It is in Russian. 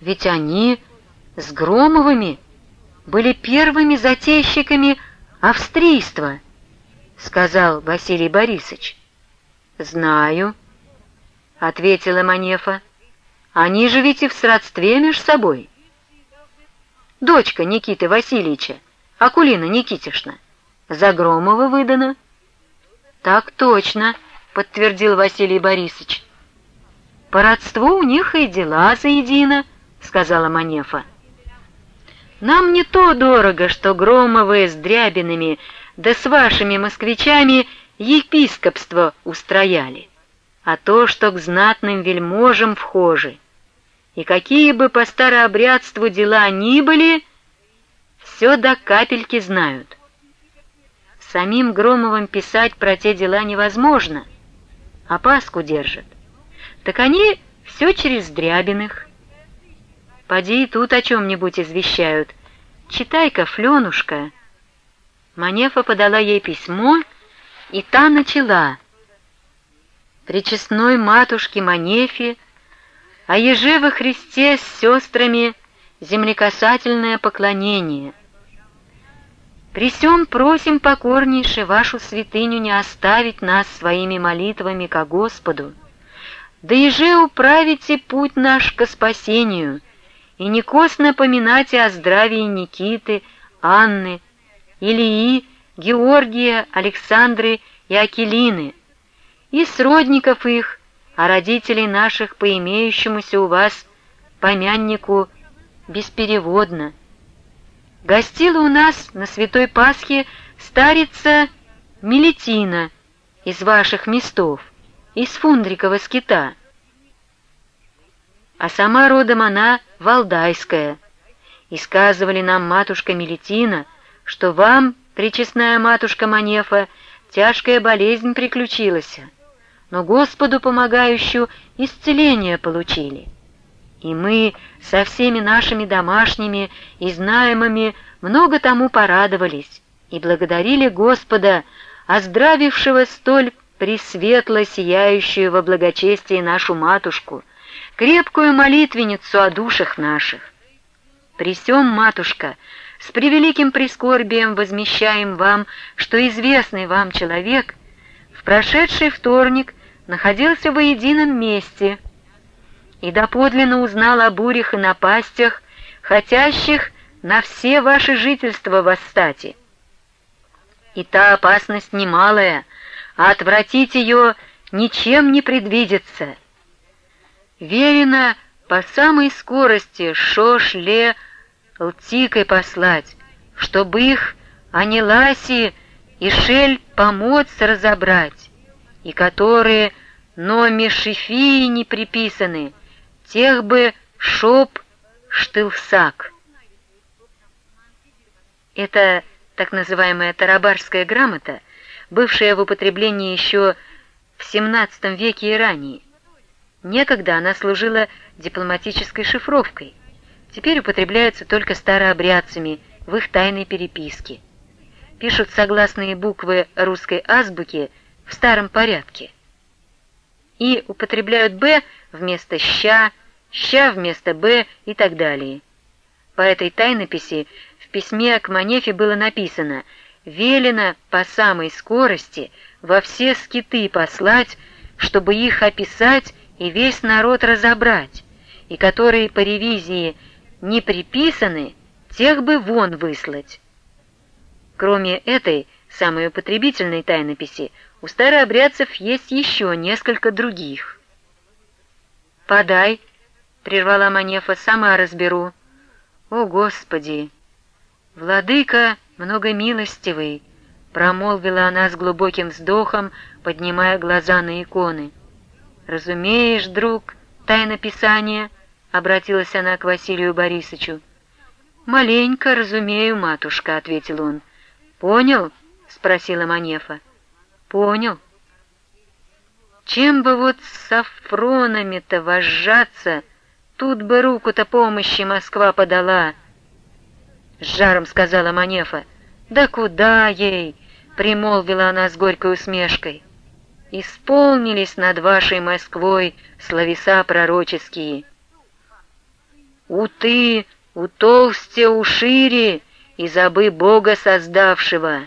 Ведь они с Громовыми были первыми затейщиками австрийства, сказал Василий Борисович. Знаю, ответила Манефа. Они же ведь и в сродстве между собой. Дочка Никиты Васильевича, Акулина Никитишна, за Громова выдана. Так точно, подтвердил Василий Борисович. По родству у них и дела заедино, сказала Манефа. Нам не то дорого, что Громовы с Дрябинами, да с вашими москвичами епископство устрояли, а то, что к знатным вельможам вхожи. И какие бы по старообрядству дела ни были, все до капельки знают. Самим Громовым писать про те дела невозможно, опаску держат. Так они все через Дрябиных. Поди тут о чем-нибудь извещают. Читай-ка, Фленушка. Манефа подала ей письмо, и та начала. Причестной матушке Манефе, о еже во Христе с сестрами землекасательное поклонение. При сём просим покорнейше вашу святыню не оставить нас своими молитвами ко Господу, да еже управите путь наш ко спасению — и не косно поминать о здравии Никиты, Анны, Ильи, Георгия, Александры и Акелины, и сродников их, а родителей наших по имеющемуся у вас помяннику беспереводно. Гостила у нас на Святой Пасхе старица Мелетина из ваших местов, из Фундрикова скита, а сама родом она валдайская. И сказывали нам матушка Мелитина, что вам, причестная матушка Манефа, тяжкая болезнь приключилась, но Господу помогающую исцеление получили. И мы со всеми нашими домашними и знаемыми много тому порадовались и благодарили Господа, оздравившего столь пресветло сияющую во благочестии нашу матушку, крепкую молитвенницу о душах наших. При сём, матушка, с превеликим прискорбием возмещаем вам, что известный вам человек в прошедший вторник находился в едином месте и доподлинно узнал о бурях и напастях, хотящих на все ваши жительства восстати. И та опасность немалая, а отвратить ее ничем не предвидится — Верено по самой скорости шо-шле лтикой послать, чтобы их Аниласи и Шель помочь разобрать, и которые номи шифии не приписаны, тех бы шоп штылсак. Это так называемая тарабарская грамота, бывшая в употреблении еще в XVII веке и ранее. Некогда она служила дипломатической шифровкой, теперь употребляется только старообрядцами в их тайной переписке. Пишут согласные буквы русской азбуки в старом порядке. И употребляют «б» вместо «ща», «ща» вместо «б» и так далее. По этой тайнописи в письме к Манефе было написано «Велено по самой скорости во все скиты послать, чтобы их описать и весь народ разобрать, и которые по ревизии не приписаны, тех бы вон выслать. Кроме этой, самой употребительной тайнописи, у старообрядцев есть еще несколько других. «Подай», — прервала Манефа, — «сама разберу». «О, Господи! Владыка многомилостивый!» — промолвила она с глубоким вздохом, поднимая глаза на иконы. «Разумеешь, друг, тайна Писания?» — обратилась она к Василию Борисовичу. «Маленько разумею, матушка», — ответил он. «Понял?» — спросила Манефа. «Понял». «Чем бы вот с Афронами-то вожжаться, тут бы руку-то помощи Москва подала!» С жаром сказала Манефа. «Да куда ей?» — примолвила она с горькой усмешкой исполнились над вашей Москвой словеса пророческие. «У ты, утолсте, ушире, и забы Бога создавшего».